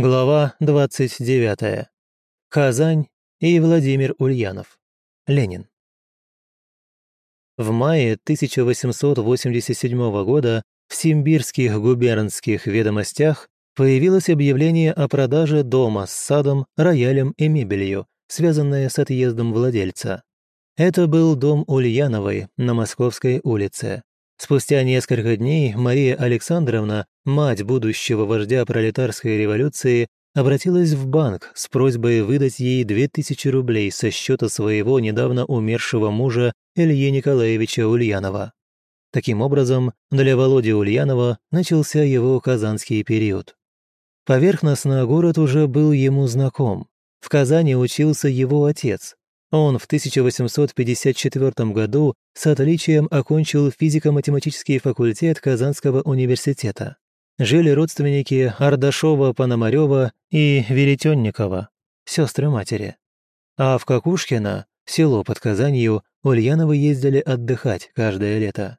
Глава 29. Казань и Владимир Ульянов. Ленин. В мае 1887 года в Симбирских губернских ведомостях появилось объявление о продаже дома с садом, роялем и мебелью, связанное с отъездом владельца. Это был дом Ульяновой на Московской улице. Спустя несколько дней Мария Александровна, мать будущего вождя пролетарской революции, обратилась в банк с просьбой выдать ей 2000 рублей со счета своего недавно умершего мужа Ильи Николаевича Ульянова. Таким образом, для Володи Ульянова начался его казанский период. Поверхностно город уже был ему знаком. В Казани учился его отец, он в 1854 году с отличием окончил физико-математический факультет Казанского университета. Жили родственники Ардашова, Пономарева и Веретенникова, сестры матери. А в Кокушкино, село под Казанью, Ульяновы ездили отдыхать каждое лето.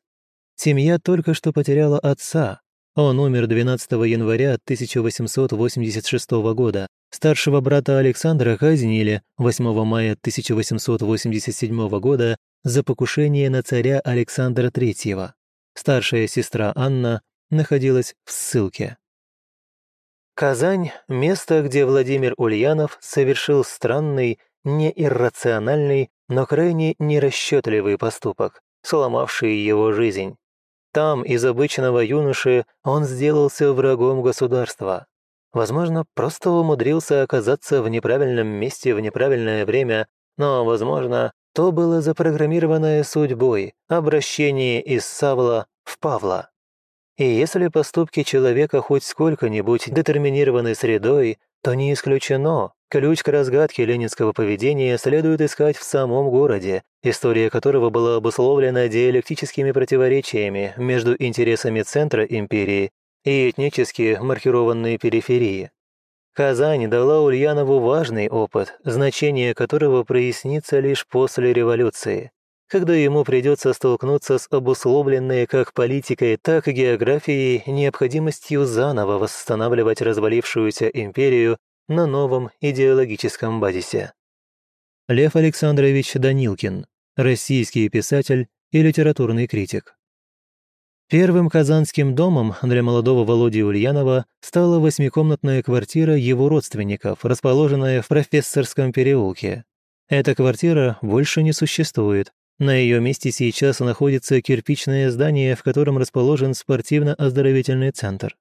Семья только что потеряла отца, он умер 12 января 1886 года. Старшего брата Александра казнили 8 мая 1887 года за покушение на царя Александра III. Старшая сестра Анна находилась в ссылке. Казань – место, где Владимир Ульянов совершил странный, неиррациональный, но крайне нерасчетливый поступок, сломавший его жизнь. Там из обычного юноши он сделался врагом государства. Возможно, просто умудрился оказаться в неправильном месте в неправильное время, но, возможно, то было запрограммированное судьбой, обращение из Савла в Павла. И если поступки человека хоть сколько-нибудь детерминированы средой, то не исключено, ключ к разгадке ленинского поведения следует искать в самом городе, история которого была обусловлена диалектическими противоречиями между интересами центра империи и этнически маркированной периферии. Казань дала Ульянову важный опыт, значение которого прояснится лишь после революции, когда ему придется столкнуться с обусловленной как политикой, так и географией необходимостью заново восстанавливать развалившуюся империю на новом идеологическом базисе. Лев Александрович Данилкин, российский писатель и литературный критик. Первым казанским домом для молодого Володи Ульянова стала восьмикомнатная квартира его родственников, расположенная в профессорском переулке. Эта квартира больше не существует. На ее месте сейчас находится кирпичное здание, в котором расположен спортивно-оздоровительный центр.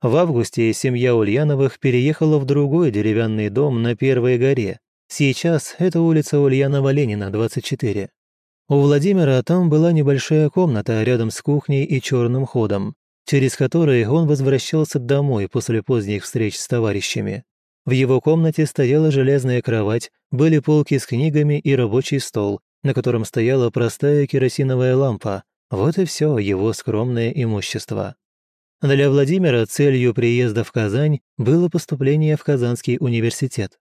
В августе семья Ульяновых переехала в другой деревянный дом на Первой горе. Сейчас это улица Ульянова-Ленина, 24. У Владимира там была небольшая комната рядом с кухней и черным ходом, через который он возвращался домой после поздних встреч с товарищами. В его комнате стояла железная кровать, были полки с книгами и рабочий стол, на котором стояла простая керосиновая лампа. Вот и все его скромное имущество. Для Владимира целью приезда в Казань было поступление в Казанский университет.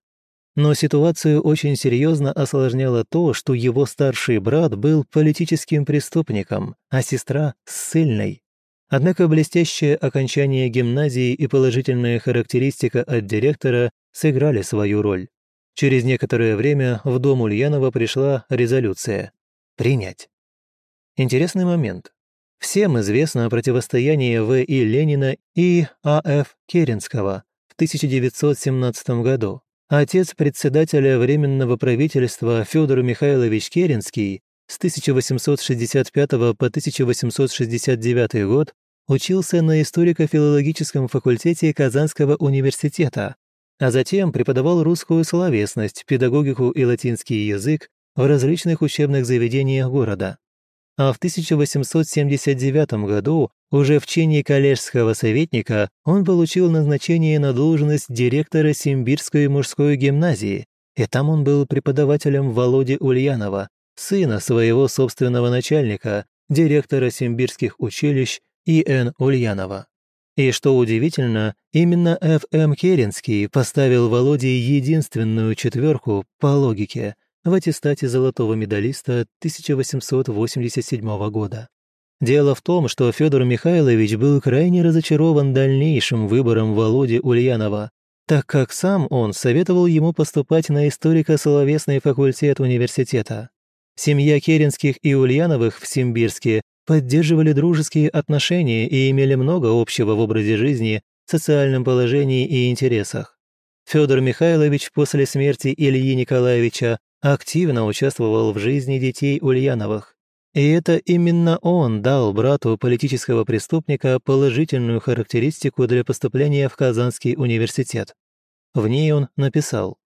Но ситуацию очень серьезно осложняло то, что его старший брат был политическим преступником, а сестра – ссыльной. Однако блестящее окончание гимназии и положительная характеристика от директора сыграли свою роль. Через некоторое время в дом Ульянова пришла резолюция «Принять». Интересный момент. Всем известно о противостоянии В.И. Ленина и А.Ф. Керенского в 1917 году. Отец председателя Временного правительства Федор Михайлович Керенский с 1865 по 1869 год учился на историко-филологическом факультете Казанского университета, а затем преподавал русскую словесность, педагогику и латинский язык в различных учебных заведениях города а в 1879 году, уже в чине коллежского советника, он получил назначение на должность директора Симбирской мужской гимназии, и там он был преподавателем Володи Ульянова, сына своего собственного начальника, директора Симбирских училищ И.Н. Ульянова. И что удивительно, именно Ф.М. Керенский поставил Володе единственную четверку по логике – в аттестате золотого медалиста 1887 года. Дело в том, что Федор Михайлович был крайне разочарован дальнейшим выбором Володи Ульянова, так как сам он советовал ему поступать на историко-словесный факультет университета. Семья Керенских и Ульяновых в Симбирске поддерживали дружеские отношения и имели много общего в образе жизни, социальном положении и интересах. Федор Михайлович после смерти Ильи Николаевича активно участвовал в жизни детей Ульяновых. И это именно он дал брату политического преступника положительную характеристику для поступления в Казанский университет. В ней он написал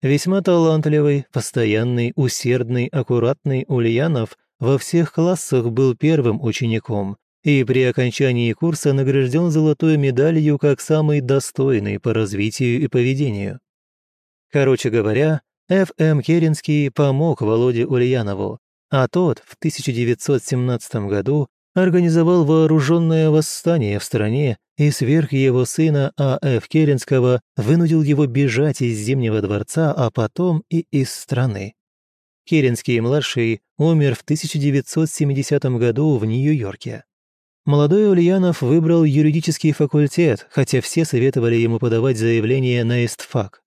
«Весьма талантливый, постоянный, усердный, аккуратный Ульянов во всех классах был первым учеником и при окончании курса награжден золотой медалью как самый достойный по развитию и поведению». Короче говоря, Ф.М. Керенский помог Володе Ульянову, а тот в 1917 году организовал вооруженное восстание в стране и сверх его сына А.Ф. Керенского вынудил его бежать из Зимнего дворца, а потом и из страны. Керенский-младший умер в 1970 году в Нью-Йорке. Молодой Ульянов выбрал юридический факультет, хотя все советовали ему подавать заявление на ИСТФАК.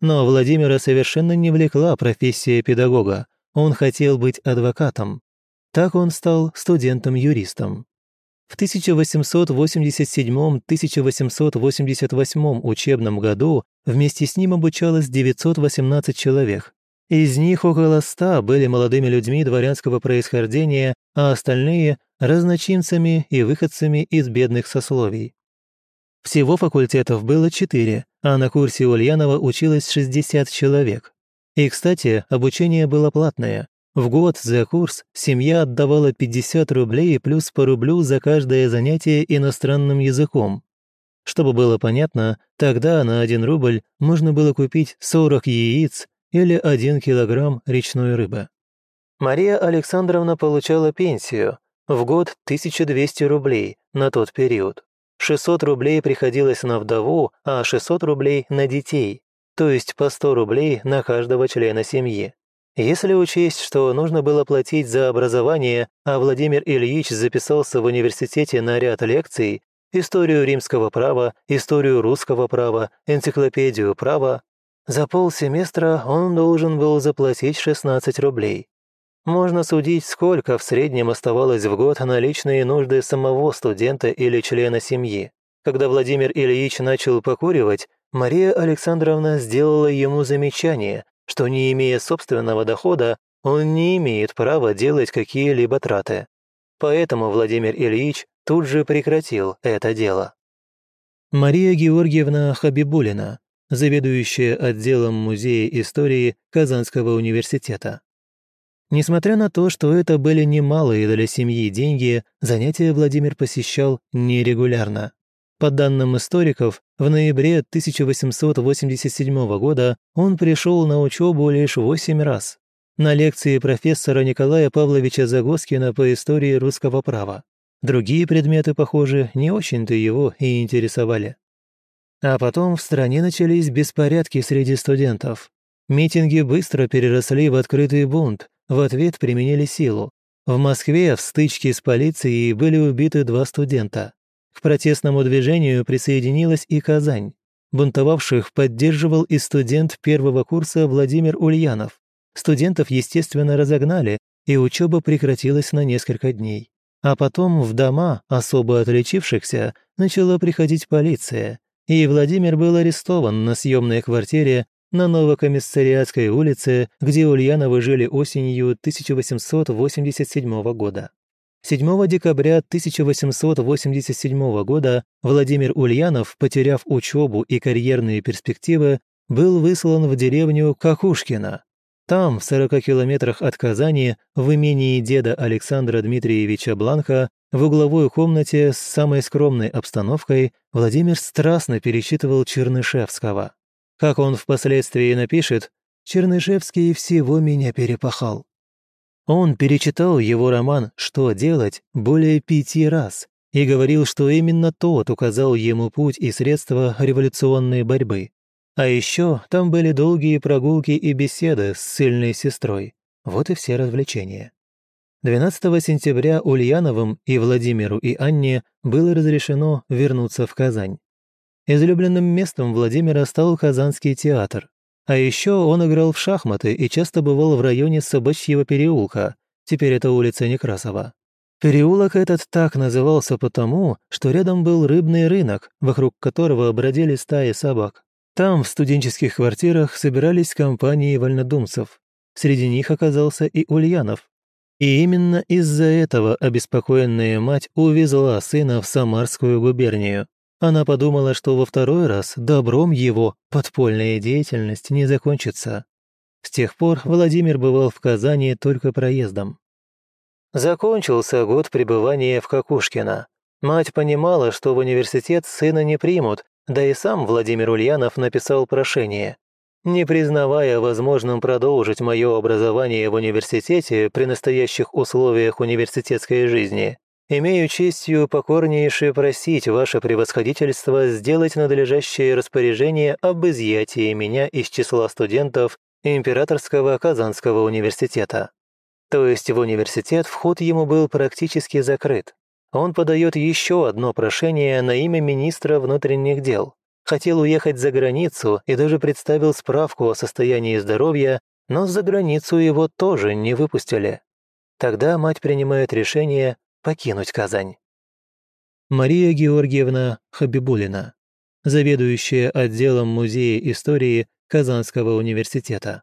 Но Владимира совершенно не влекла профессия педагога, он хотел быть адвокатом. Так он стал студентом-юристом. В 1887-1888 учебном году вместе с ним обучалось 918 человек. Из них около 100 были молодыми людьми дворянского происхождения, а остальные – разночинцами и выходцами из бедных сословий. Всего факультетов было четыре, а на курсе Ульянова училось 60 человек. И, кстати, обучение было платное. В год за курс семья отдавала 50 рублей плюс по рублю за каждое занятие иностранным языком. Чтобы было понятно, тогда на 1 рубль можно было купить 40 яиц или 1 килограмм речной рыбы. Мария Александровна получала пенсию, в год 1200 рублей на тот период. 600 рублей приходилось на вдову, а 600 рублей на детей то есть по 100 рублей на каждого члена семьи. Если учесть, что нужно было платить за образование, а Владимир Ильич записался в университете на ряд лекций, историю римского права, историю русского права, энциклопедию права, за полсеместра он должен был заплатить 16 рублей. Можно судить, сколько в среднем оставалось в год на личные нужды самого студента или члена семьи. Когда Владимир Ильич начал покуривать, Мария Александровна сделала ему замечание, что не имея собственного дохода, он не имеет права делать какие-либо траты. Поэтому Владимир Ильич тут же прекратил это дело. Мария Георгиевна Хабибулина, заведующая отделом Музея истории Казанского университета. Несмотря на то, что это были немалые для семьи деньги, занятия Владимир посещал нерегулярно. По данным историков, в ноябре 1887 года он пришел на учебу лишь восемь раз. На лекции профессора Николая Павловича Загоскина по истории русского права. Другие предметы, похоже, не очень-то его и интересовали. А потом в стране начались беспорядки среди студентов. Митинги быстро переросли в открытый бунт, в ответ применили силу. В Москве в стычке с полицией были убиты два студента. К протестному движению присоединилась и Казань. Бунтовавших поддерживал и студент первого курса Владимир Ульянов. Студентов, естественно, разогнали, и учеба прекратилась на несколько дней. А потом в дома особо отличившихся начала приходить полиция, и Владимир был арестован на съемной квартире на Новокомиссариатской улице, где Ульяновы жили осенью 1887 года. 7 декабря 1887 года Владимир Ульянов, потеряв учебу и карьерные перспективы, был выслан в деревню Какушкино. Там, в 40 километрах от Казани, в имении деда Александра Дмитриевича Бланка, в угловой комнате с самой скромной обстановкой Владимир страстно перечитывал Чернышевского. Как он впоследствии напишет, «Чернышевский всего меня перепахал. Он перечитал его роман «Что делать» более пяти раз и говорил, что именно тот указал ему путь и средства революционной борьбы. А еще там были долгие прогулки и беседы с сильной сестрой. Вот и все развлечения. 12 сентября Ульяновым и Владимиру и Анне было разрешено вернуться в Казань. Излюбленным местом Владимира стал Казанский театр. А еще он играл в шахматы и часто бывал в районе Собачьего переулка, теперь это улица Некрасова. Переулок этот так назывался потому, что рядом был рыбный рынок, вокруг которого бродили стаи собак. Там, в студенческих квартирах, собирались компании вольнодумцев. Среди них оказался и Ульянов. И именно из-за этого обеспокоенная мать увезла сына в Самарскую губернию. Она подумала, что во второй раз добром его подпольная деятельность не закончится. С тех пор Владимир бывал в Казани только проездом. Закончился год пребывания в Кокушкино. Мать понимала, что в университет сына не примут, да и сам Владимир Ульянов написал прошение. Не признавая возможным продолжить мое образование в университете при настоящих условиях университетской жизни, имею честью покорнейше просить ваше превосходительство сделать надлежащее распоряжение об изъятии меня из числа студентов Императорского Казанского университета. То есть в университет вход ему был практически закрыт. Он подает еще одно прошение на имя министра внутренних дел. Хотел уехать за границу и даже представил справку о состоянии здоровья, но за границу его тоже не выпустили. Тогда мать принимает решение покинуть Казань. Мария Георгиевна Хабибулина, заведующая отделом Музея истории Казанского университета.